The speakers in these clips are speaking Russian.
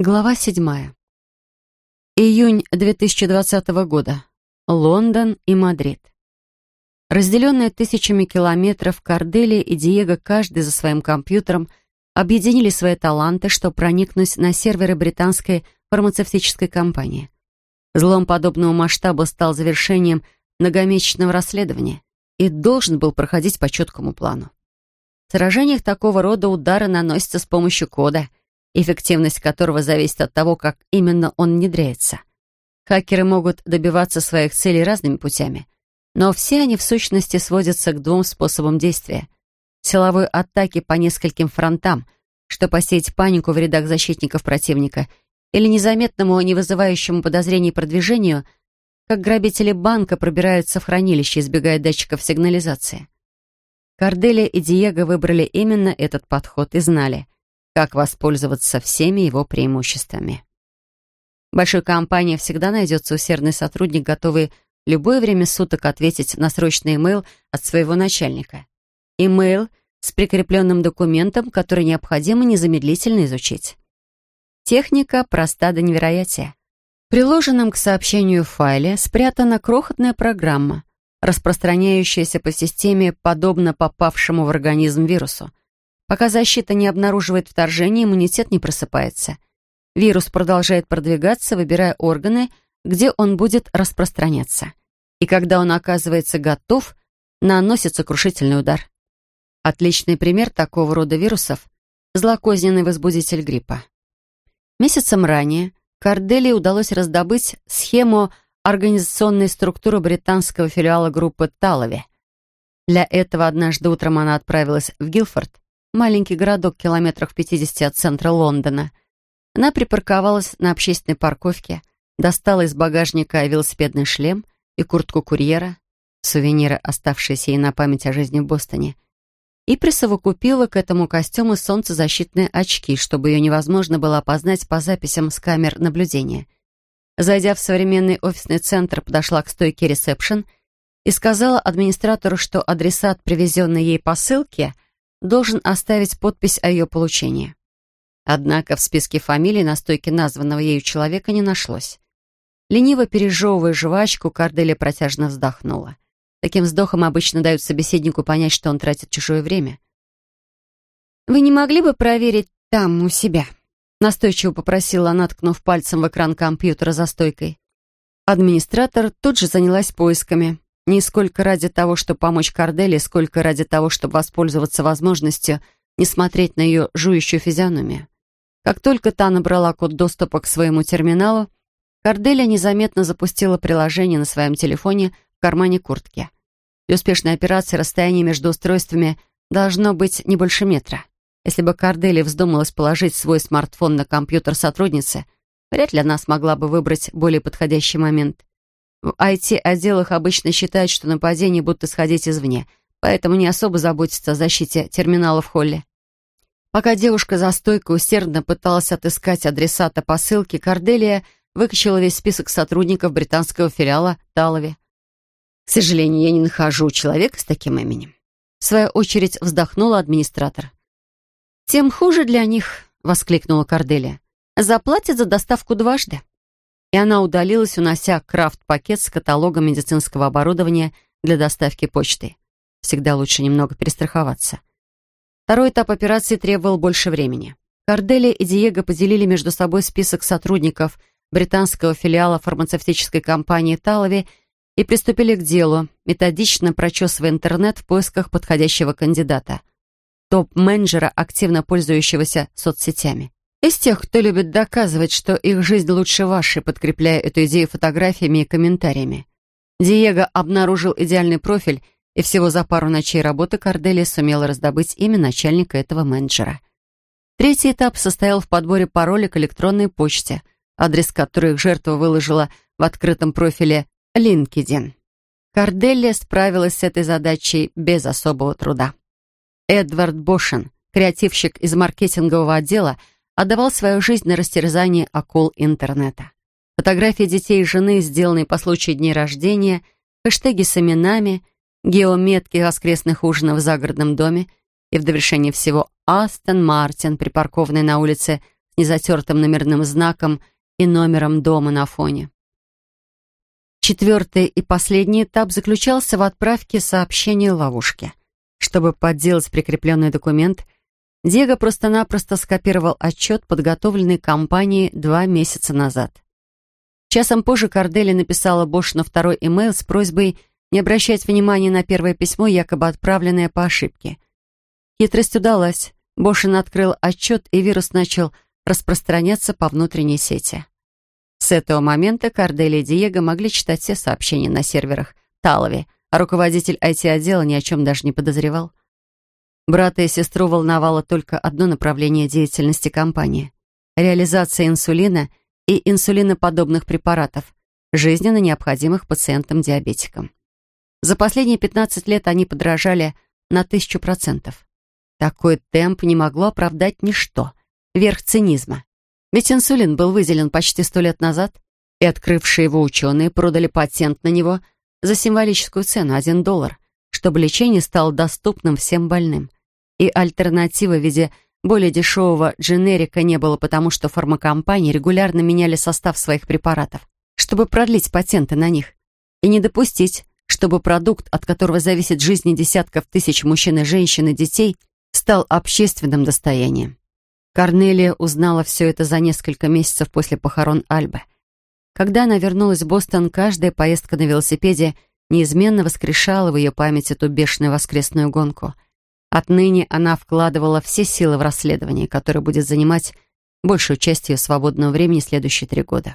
Глава седьмая. Июнь 2020 года. Лондон и Мадрид. Разделенные тысячами километров, Корделия и Диего, каждый за своим компьютером, объединили свои таланты, чтобы проникнуть на серверы британской фармацевтической компании. Злом подобного масштаба стал завершением многомесячного расследования и должен был проходить по четкому плану. В сражениях такого рода удары наносятся с помощью кода — эффективность которого зависит от того, как именно он внедряется. Хакеры могут добиваться своих целей разными путями, но все они в сущности сводятся к двум способам действия. Силовой атаки по нескольким фронтам, что посеять панику в рядах защитников противника, или незаметному, не вызывающему подозрений продвижению, как грабители банка пробираются в хранилище, избегая датчиков сигнализации. Корделия и Диего выбрали именно этот подход и знали — как воспользоваться всеми его преимуществами. В большой компании всегда найдется усердный сотрудник, готовый в любое время суток ответить на срочный имейл от своего начальника. Имейл с прикрепленным документом, который необходимо незамедлительно изучить. Техника проста до невероятия. В приложенном к сообщению файле спрятана крохотная программа, распространяющаяся по системе подобно попавшему в организм вирусу — Пока защита не обнаруживает вторжение, иммунитет не просыпается. Вирус продолжает продвигаться, выбирая органы, где он будет распространяться. И когда он оказывается готов, наносит сокрушительный удар. Отличный пример такого рода вирусов – злокозненный возбудитель гриппа. Месяцем ранее Кордели удалось раздобыть схему организационной структуры британского филиала группы Талови. Для этого однажды утром она отправилась в Гилфорд, маленький городок километрах в 50 от центра Лондона. Она припарковалась на общественной парковке, достала из багажника велосипедный шлем и куртку курьера, сувениры, оставшиеся ей на память о жизни в Бостоне, и присовокупила к этому костюму солнцезащитные очки, чтобы ее невозможно было опознать по записям с камер наблюдения. Зайдя в современный офисный центр, подошла к стойке ресепшн и сказала администратору, что адресат привезенной ей посылки — должен оставить подпись о ее получении. Однако в списке фамилий на стойке названного ею человека не нашлось. Лениво пережевывая жвачку, Корделия протяжно вздохнула. Таким вздохом обычно дают собеседнику понять, что он тратит чужое время. «Вы не могли бы проверить там, у себя?» Настойчиво попросила она, ткнув пальцем в экран компьютера за стойкой. Администратор тут же занялась поисками. Не сколько ради того, чтобы помочь Кордели, сколько ради того, чтобы воспользоваться возможностью не смотреть на ее жующую физиономию. Как только та набрала код доступа к своему терминалу, Корделия незаметно запустила приложение на своем телефоне в кармане куртки. Для успешной операции расстояние между устройствами должно быть не больше метра. Если бы Корделия вздумалась положить свой смартфон на компьютер сотрудницы, вряд ли она смогла бы выбрать более подходящий момент. В IT-отделах обычно считают, что нападение будут исходить извне, поэтому не особо заботятся о защите терминала в холле. Пока девушка за стойкой усердно пыталась отыскать адресата посылки, Корделия выкачала весь список сотрудников британского филиала Талови. «К сожалению, я не нахожу человека с таким именем». В свою очередь вздохнула администратор. «Тем хуже для них», — воскликнула Корделия. «Заплатят за доставку дважды» и она удалилась, унося крафт-пакет с каталогом медицинского оборудования для доставки почты. Всегда лучше немного перестраховаться. Второй этап операции требовал больше времени. Корделия и Диего поделили между собой список сотрудников британского филиала фармацевтической компании «Талови» и приступили к делу, методично прочесывая интернет в поисках подходящего кандидата. Топ-менеджера, активно пользующегося соцсетями. Из тех, кто любит доказывать, что их жизнь лучше вашей, подкрепляя эту идею фотографиями и комментариями. Диего обнаружил идеальный профиль, и всего за пару ночей работы Корделия сумела раздобыть имя начальника этого менеджера. Третий этап состоял в подборе пароля к электронной почте, адрес которой их жертва выложила в открытом профиле LinkedIn. Корделия справилась с этой задачей без особого труда. Эдвард Бошен, креативщик из маркетингового отдела, отдавал свою жизнь на растерзание акул интернета. Фотографии детей и жены, сделанные по случаю дней рождения, хэштеги с именами, геометки воскресных ужинов в загородном доме и в довершение всего Астон Мартин, припаркованный на улице с незатертым номерным знаком и номером дома на фоне. Четвертый и последний этап заключался в отправке сообщения ловушки. Чтобы подделать прикрепленный документ, Диего просто-напросто скопировал отчет, подготовленный компанией два месяца назад. Часом позже Кардели написала Бош на второй имейл с просьбой не обращать внимания на первое письмо, якобы отправленное по ошибке. Хитрость удалась. Бошин открыл отчет, и вирус начал распространяться по внутренней сети. С этого момента Кардели и Диего могли читать все сообщения на серверах Талови, а руководитель IT-отдела ни о чем даже не подозревал. Брата и сестру волновало только одно направление деятельности компании — реализация инсулина и инсулиноподобных препаратов, жизненно необходимых пациентам-диабетикам. За последние 15 лет они подорожали на тысячу процентов. Такой темп не могло оправдать ничто, верх цинизма. Ведь инсулин был выделен почти сто лет назад, и открывшие его ученые продали патент на него за символическую цену – 1 доллар, чтобы лечение стало доступным всем больным. И альтернативы в виде более дешевого дженерика не было, потому что фармакомпании регулярно меняли состав своих препаратов, чтобы продлить патенты на них и не допустить, чтобы продукт, от которого зависит жизни десятков тысяч мужчин и женщин и детей, стал общественным достоянием. Корнелия узнала все это за несколько месяцев после похорон Альбы. Когда она вернулась в Бостон, каждая поездка на велосипеде неизменно воскрешала в ее памяти ту бешеную воскресную гонку. Отныне она вкладывала все силы в расследование, которое будет занимать большую часть ее свободного времени следующие три года.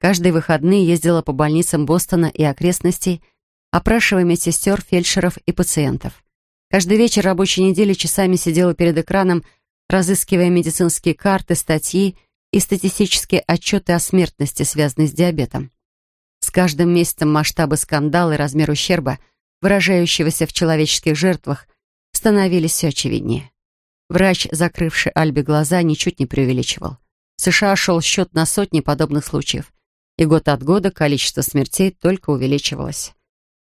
Каждые выходные ездила по больницам Бостона и окрестностей, опрашивая медсестер, фельдшеров и пациентов. Каждый вечер рабочей недели часами сидела перед экраном разыскивая медицинские карты, статьи и статистические отчеты о смертности, связанной с диабетом. С каждым месяцем масштабы скандала и размер ущерба, выражающегося в человеческих жертвах, становились все очевиднее. Врач, закрывший Альбе глаза, ничуть не преувеличивал. В США шел счет на сотни подобных случаев, и год от года количество смертей только увеличивалось.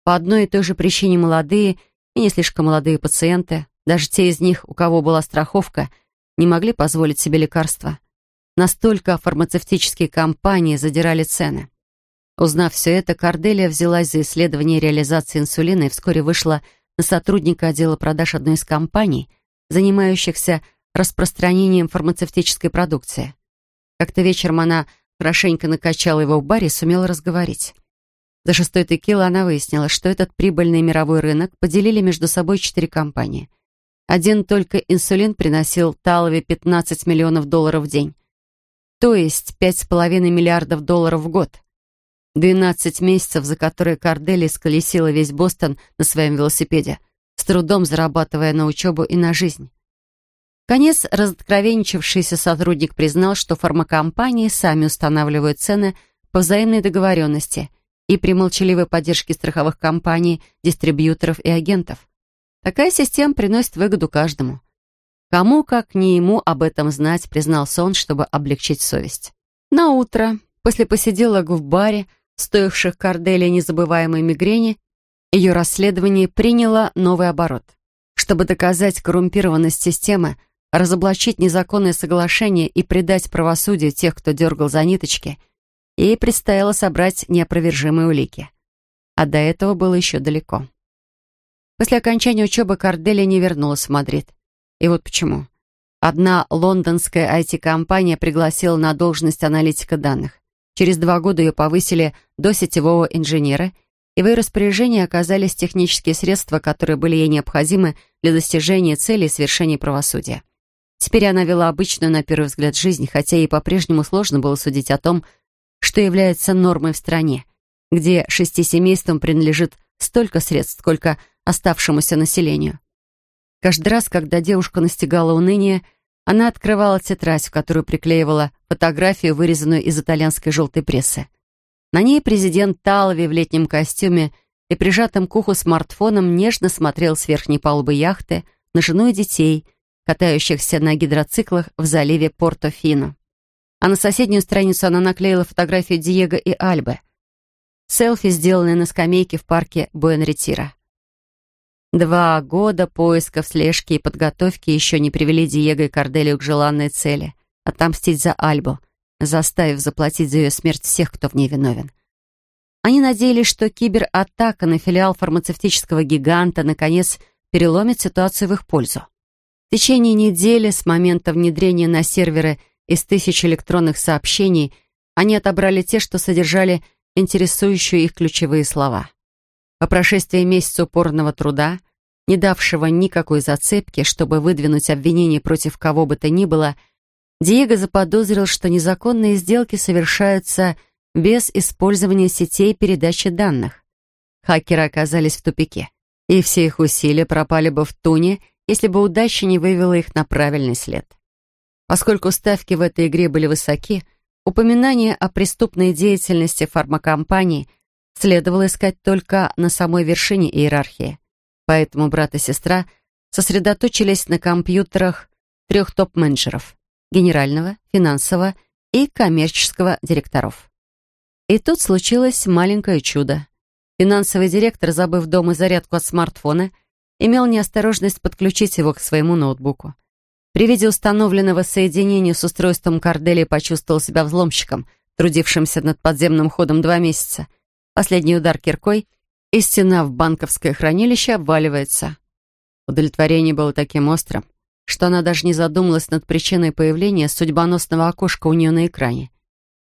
По одной и той же причине молодые и не слишком молодые пациенты, даже те из них, у кого была страховка – не могли позволить себе лекарства. Настолько фармацевтические компании задирали цены. Узнав все это, Корделия взялась за исследование реализации инсулина и вскоре вышла сотрудника отдела продаж одной из компаний, занимающихся распространением фармацевтической продукции. Как-то вечером она хорошенько накачала его в баре и сумела разговорить. За шестой текила она выяснила, что этот прибыльный мировой рынок поделили между собой четыре компании — один только инсулин приносил Талове 15 миллионов долларов в день. То есть 5,5 миллиардов долларов в год. 12 месяцев, за которые Кардели сколесила весь Бостон на своем велосипеде, с трудом зарабатывая на учебу и на жизнь. Конец разоткровенничавшийся сотрудник признал, что фармакомпании сами устанавливают цены по взаимной договоренности и при молчаливой поддержке страховых компаний, дистрибьюторов и агентов. Такая система приносит выгоду каждому. Кому, как не ему, об этом знать, признался он, чтобы облегчить совесть. На утро, после посиделок в баре, стоивших Корделии незабываемой мигрени, ее расследование приняло новый оборот. Чтобы доказать коррумпированность системы, разоблачить незаконное соглашение и предать правосудию тех, кто дергал за ниточки, ей предстояло собрать неопровержимые улики. А до этого было еще далеко. После окончания учебы Корделия не вернулась в Мадрид. И вот почему. Одна лондонская IT-компания пригласила на должность аналитика данных. Через два года ее повысили до сетевого инженера, и в ее распоряжении оказались технические средства, которые были ей необходимы для достижения цели и совершения правосудия. Теперь она вела обычную, на первый взгляд, жизнь, хотя ей по-прежнему сложно было судить о том, что является нормой в стране, где шести семействам принадлежит столько средств, сколько оставшемуся населению. Каждый раз, когда девушка настигала уныние, она открывала тетрадь, в которую приклеивала фотографию, вырезанную из итальянской желтой прессы. На ней президент Талови в летнем костюме и прижатым к уху смартфоном нежно смотрел с верхней палубы яхты на жену и детей, катающихся на гидроциклах в заливе Порто-Фино. А на соседнюю страницу она наклеила фотографию Диего и Альбы. Селфи, сделанные на скамейке в парке Буэн-Ретира. Два года поисков, слежки и подготовки еще не привели Диего и Корделию к желанной цели отомстить за Альбу, заставив заплатить за ее смерть всех, кто в ней виновен. Они надеялись, что кибератака на филиал фармацевтического гиганта наконец переломит ситуацию в их пользу. В течение недели с момента внедрения на серверы из тысяч электронных сообщений они отобрали те, что содержали интересующие их ключевые слова. По прошествии месяца упорного труда, не давшего никакой зацепки, чтобы выдвинуть обвинение против кого бы то ни было, Диего заподозрил, что незаконные сделки совершаются без использования сетей передачи данных. Хакеры оказались в тупике, и все их усилия пропали бы в туне, если бы удача не вывела их на правильный след. Поскольку ставки в этой игре были высоки, упоминание о преступной деятельности фармакомпаний следовало искать только на самой вершине иерархии. Поэтому брат и сестра сосредоточились на компьютерах трех топ-менеджеров — генерального, финансового и коммерческого директоров. И тут случилось маленькое чудо. Финансовый директор, забыв дома зарядку от смартфона, имел неосторожность подключить его к своему ноутбуку. При виде установленного соединения с устройством Кордели почувствовал себя взломщиком, трудившимся над подземным ходом два месяца. Последний удар киркой, и стена в банковское хранилище обваливается. Удовлетворение было таким острым, что она даже не задумалась над причиной появления судьбоносного окошка у нее на экране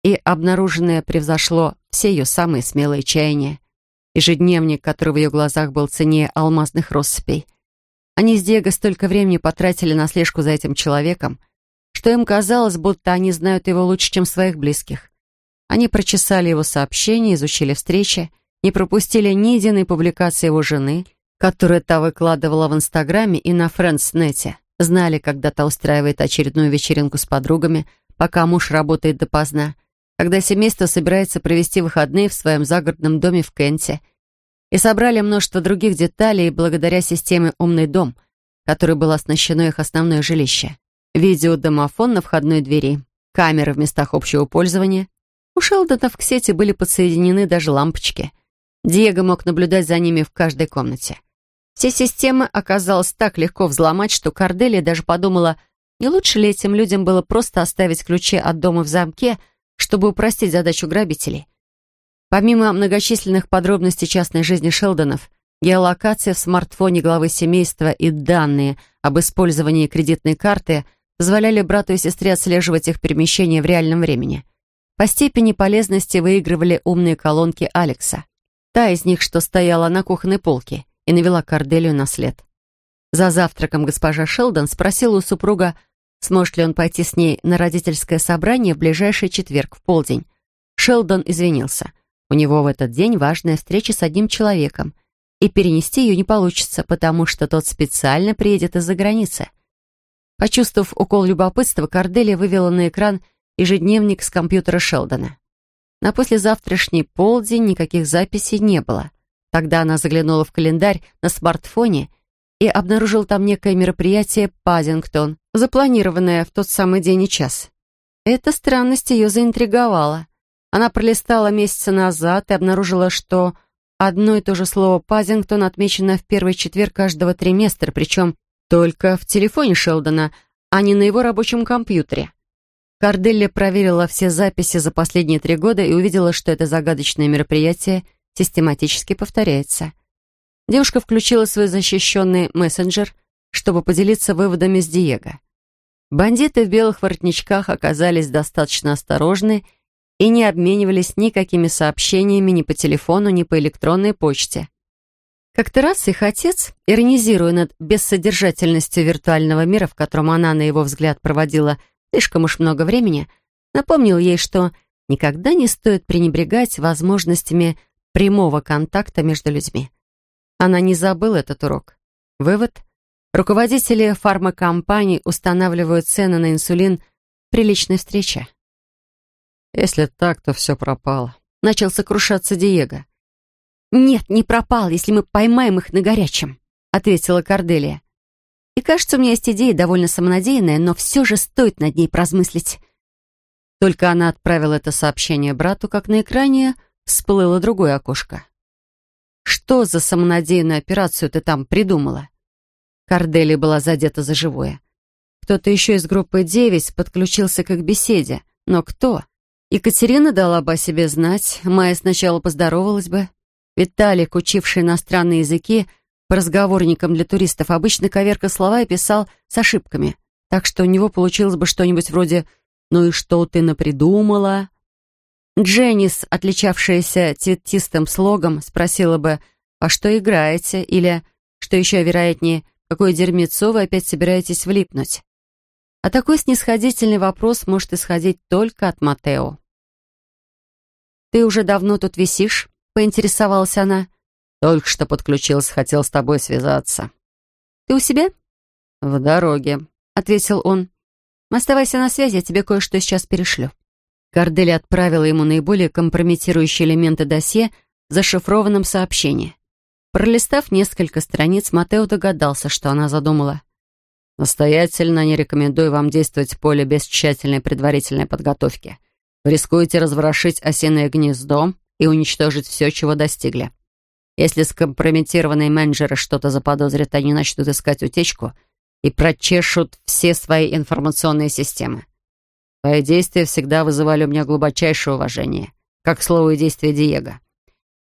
и обнаруженное превзошло все ее самые смелые чаяния. Ежедневник, который в ее глазах был ценнее алмазных россыпей. Они с Диего столько времени потратили на слежку за этим человеком, что им казалось, будто они знают его лучше, чем своих близких. Они прочесали его сообщения, изучили встречи, не пропустили ни единой публикации его жены, которую та выкладывала в Инстаграме и на Френдснете. Знали, когда та устраивает очередную вечеринку с подругами, пока муж работает допоздна — когда семейство собирается провести выходные в своем загородном доме в Кенте, и собрали множество других деталей благодаря системе «Умный дом», которой было оснащено их основное жилище. Видеодомофон на входной двери, камеры в местах общего пользования. У Шелдонов к сети были подсоединены даже лампочки. Диего мог наблюдать за ними в каждой комнате. Все системы оказалось так легко взломать, что Корделия даже подумала, не лучше ли этим людям было просто оставить ключи от дома в замке, чтобы упростить задачу грабителей. Помимо многочисленных подробностей частной жизни Шелдонов, геолокация в смартфоне главы семейства и данные об использовании кредитной карты позволяли брату и сестре отслеживать их перемещение в реальном времени. По степени полезности выигрывали умные колонки Алекса. Та из них, что стояла на кухонной полке и навела Корделию на след. За завтраком госпожа Шелдон спросила у супруга, Сможет ли он пойти с ней на родительское собрание в ближайший четверг в полдень? Шелдон извинился. У него в этот день важная встреча с одним человеком, и перенести ее не получится, потому что тот специально приедет из-за границы. Почувствовав укол любопытства, Корделия вывела на экран ежедневник с компьютера Шелдона. На послезавтрашний полдень никаких записей не было. Тогда она заглянула в календарь на смартфоне и обнаружил там некое мероприятие «Пазингтон», запланированное в тот самый день и час. Эта странность ее заинтриговала. Она пролистала месяца назад и обнаружила, что одно и то же слово «Пазингтон» отмечено в первый четверг каждого триместра, причем только в телефоне Шелдона, а не на его рабочем компьютере. Карделли проверила все записи за последние три года и увидела, что это загадочное мероприятие систематически повторяется. Девушка включила свой защищенный мессенджер, чтобы поделиться выводами с Диего. Бандиты в белых воротничках оказались достаточно осторожны и не обменивались никакими сообщениями ни по телефону, ни по электронной почте. Как-то раз их отец, иронизируя над бессодержательностью виртуального мира, в котором она, на его взгляд, проводила слишком уж много времени, напомнил ей, что никогда не стоит пренебрегать возможностями прямого контакта между людьми. Она не забыла этот урок. Вывод. Руководители фармакомпаний устанавливают цены на инсулин при личной встрече. Если так, то все пропало. Начал сокрушаться Диего. «Нет, не пропал, если мы поймаем их на горячем», — ответила Корделия. «И кажется, у меня есть идея довольно самонадеянная, но все же стоит над ней прозмыслить». Только она отправила это сообщение брату, как на экране всплыло другое окошко. Что за самонадеянную операцию ты там придумала?» Кордели была задета за живое. Кто-то еще из группы 9 подключился к их беседе. Но кто? Екатерина дала бы о себе знать, Майя сначала поздоровалась бы. Виталик, учивший иностранные языки, по разговорникам для туристов, обычно коверка слова и писал с ошибками, так что у него получилось бы что-нибудь вроде «Ну и что ты напридумала?» Дженнис, отличавшаяся цветистым слогом, спросила бы «А что играете?» или, что еще вероятнее, «Какое дерьмецо вы опять собираетесь влипнуть?» А такой снисходительный вопрос может исходить только от Матео. «Ты уже давно тут висишь?» — поинтересовалась она. «Только что подключился, хотел с тобой связаться». «Ты у себя?» «В дороге», — ответил он. «Оставайся на связи, я тебе кое-что сейчас перешлю». Кардели отправила ему наиболее компрометирующие элементы досье в зашифрованном сообщении. Пролистав несколько страниц, Матео догадался, что она задумала. Настоятельно не рекомендую вам действовать в поле без тщательной предварительной подготовки. Вы рискуете разворошить осиное гнездо и уничтожить все, чего достигли. Если скомпрометированные менеджеры что-то заподозрят, они начнут искать утечку и прочешут все свои информационные системы. Твои действия всегда вызывали у меня глубочайшее уважение, как слово и действие Диего.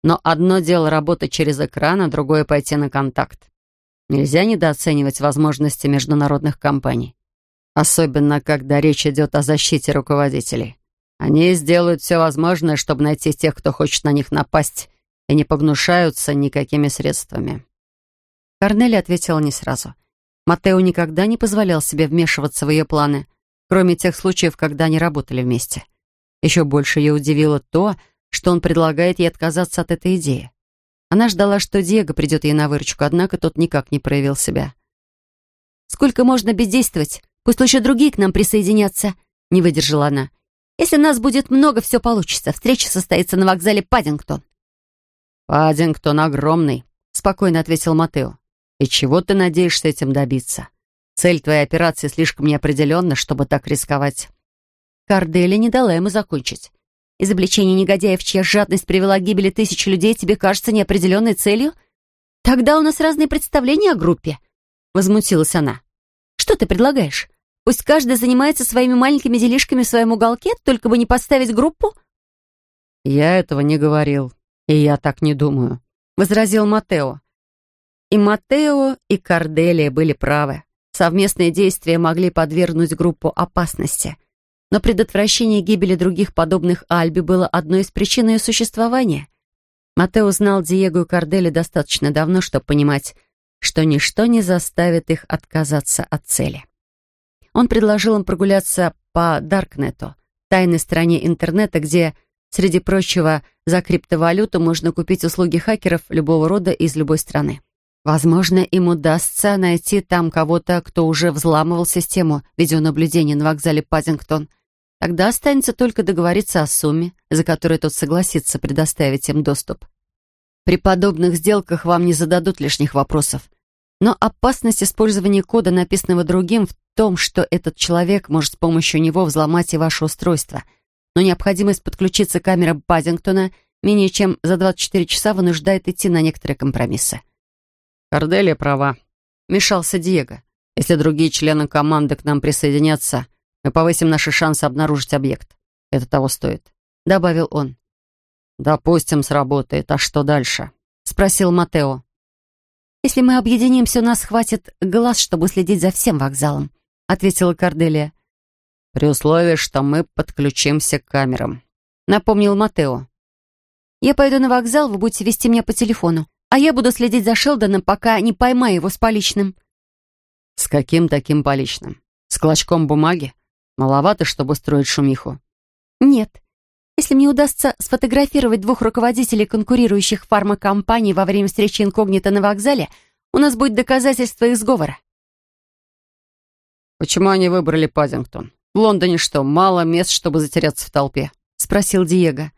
Но одно дело работать через экран, а другое пойти на контакт. Нельзя недооценивать возможности международных компаний. Особенно, когда речь идет о защите руководителей. Они сделают все возможное, чтобы найти тех, кто хочет на них напасть, и не погнушаются никакими средствами. Корнели ответила не сразу. Матео никогда не позволял себе вмешиваться в ее планы, кроме тех случаев, когда они работали вместе. Еще больше ее удивило то, что он предлагает ей отказаться от этой идеи. Она ждала, что Диего придет ей на выручку, однако тот никак не проявил себя. «Сколько можно бездействовать? Пусть лучше другие к нам присоединятся», — не выдержала она. «Если нас будет много, все получится. Встреча состоится на вокзале Паддингтон». «Паддингтон огромный», — спокойно ответил Матео. «И чего ты надеешься этим добиться? Цель твоей операции слишком неопределенна, чтобы так рисковать». Кардели не дала ему закончить. Изобличение негодяев, чья жадность привела к гибели тысяч людей, тебе кажется неопределенной целью? Тогда у нас разные представления о группе», — возмутилась она. «Что ты предлагаешь? Пусть каждый занимается своими маленькими делишками в своем уголке, только бы не подставить группу?» «Я этого не говорил, и я так не думаю», — возразил Матео. И Матео, и Корделия были правы. Совместные действия могли подвергнуть группу опасности — но предотвращение гибели других подобных Альби было одной из причин ее существования. Матео знал Диего и Кардели достаточно давно, чтобы понимать, что ничто не заставит их отказаться от цели. Он предложил им прогуляться по Даркнету, тайной стороне интернета, где, среди прочего, за криптовалюту можно купить услуги хакеров любого рода из любой страны. Возможно, им удастся найти там кого-то, кто уже взламывал систему видеонаблюдения на вокзале Пазингтон, Тогда останется только договориться о сумме, за которую тот согласится предоставить им доступ. При подобных сделках вам не зададут лишних вопросов. Но опасность использования кода, написанного другим, в том, что этот человек может с помощью него взломать и ваше устройство. Но необходимость подключиться к камерам Пазингтона менее чем за 24 часа вынуждает идти на некоторые компромиссы. «Корделия права», — мешался Диего. «Если другие члены команды к нам присоединятся, мы повысим наши шансы обнаружить объект. Это того стоит», — добавил он. «Допустим, сработает. А что дальше?» — спросил Матео. «Если мы объединимся, у нас хватит глаз, чтобы следить за всем вокзалом», — ответила Корделия. «При условии, что мы подключимся к камерам», — напомнил Матео. «Я пойду на вокзал, вы будете вести меня по телефону, а я буду следить за Шелдоном, пока не поймаю его с поличным». «С каким таким поличным? С клочком бумаги?» Маловато, чтобы строить шумиху. Нет. Если мне удастся сфотографировать двух руководителей конкурирующих фармакомпаний во время встречи инкогнито на вокзале, у нас будет доказательство их сговора. «Почему они выбрали Паддингтон? В Лондоне что, мало мест, чтобы затеряться в толпе?» — спросил Диего.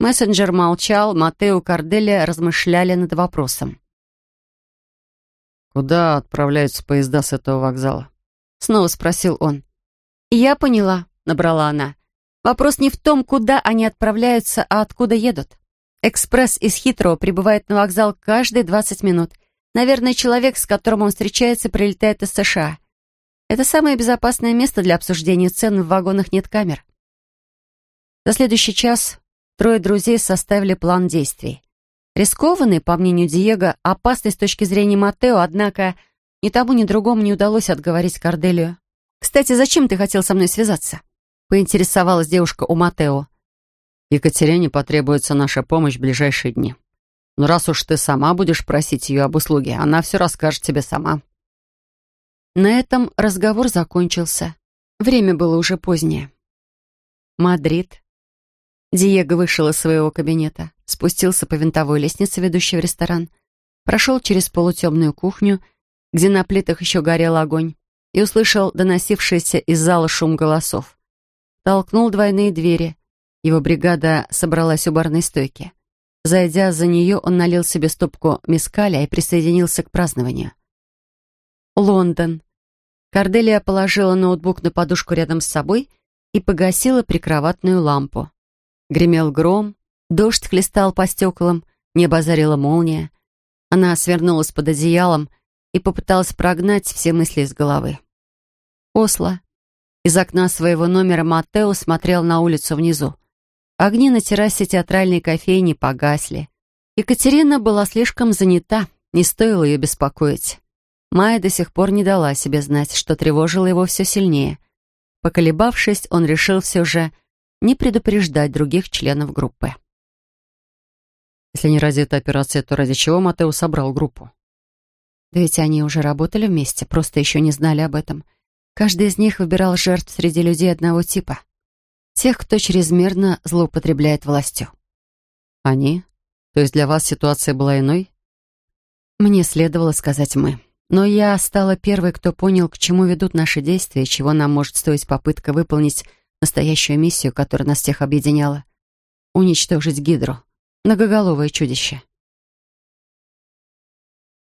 Мессенджер молчал, Матео и Корделия размышляли над вопросом. «Куда отправляются поезда с этого вокзала?» — снова спросил он. «Я поняла», — набрала она. «Вопрос не в том, куда они отправляются, а откуда едут. Экспресс из Хитро прибывает на вокзал каждые 20 минут. Наверное, человек, с которым он встречается, прилетает из США. Это самое безопасное место для обсуждения цен, в вагонах нет камер. За следующий час трое друзей составили план действий. Рискованный, по мнению Диего, опасный с точки зрения Матео, однако ни тому, ни другому не удалось отговорить Корделию. «Кстати, зачем ты хотел со мной связаться?» — поинтересовалась девушка у Матео. «Екатерине потребуется наша помощь в ближайшие дни. Но раз уж ты сама будешь просить ее об услуге, она все расскажет тебе сама». На этом разговор закончился. Время было уже позднее. Мадрид. Диего вышел из своего кабинета, спустился по винтовой лестнице, ведущей в ресторан, прошел через полутемную кухню, где на плитах еще горел огонь, и услышал доносившийся из зала шум голосов. Толкнул двойные двери. Его бригада собралась у барной стойки. Зайдя за нее, он налил себе стопку мискаля и присоединился к празднованию. Лондон. Корделия положила ноутбук на подушку рядом с собой и погасила прикроватную лампу. Гремел гром, дождь хлестал по стеклам, небо озарила молния. Она свернулась под одеялом и попыталась прогнать все мысли из головы. Осло. Из окна своего номера Матео смотрел на улицу внизу. Огни на террасе театральной кофейни погасли. Екатерина была слишком занята, не стоило ее беспокоить. Майя до сих пор не дала себе знать, что тревожило его все сильнее. Поколебавшись, он решил все же не предупреждать других членов группы. Если не ради этой операции, то ради чего Матео собрал группу? Да ведь они уже работали вместе, просто еще не знали об этом. Каждый из них выбирал жертв среди людей одного типа. Тех, кто чрезмерно злоупотребляет властью. Они? То есть для вас ситуация была иной? Мне следовало сказать «мы». Но я стала первой, кто понял, к чему ведут наши действия, чего нам может стоить попытка выполнить настоящую миссию, которая нас всех объединяла. Уничтожить Гидру, многоголовое чудище.